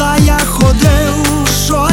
я ходив, що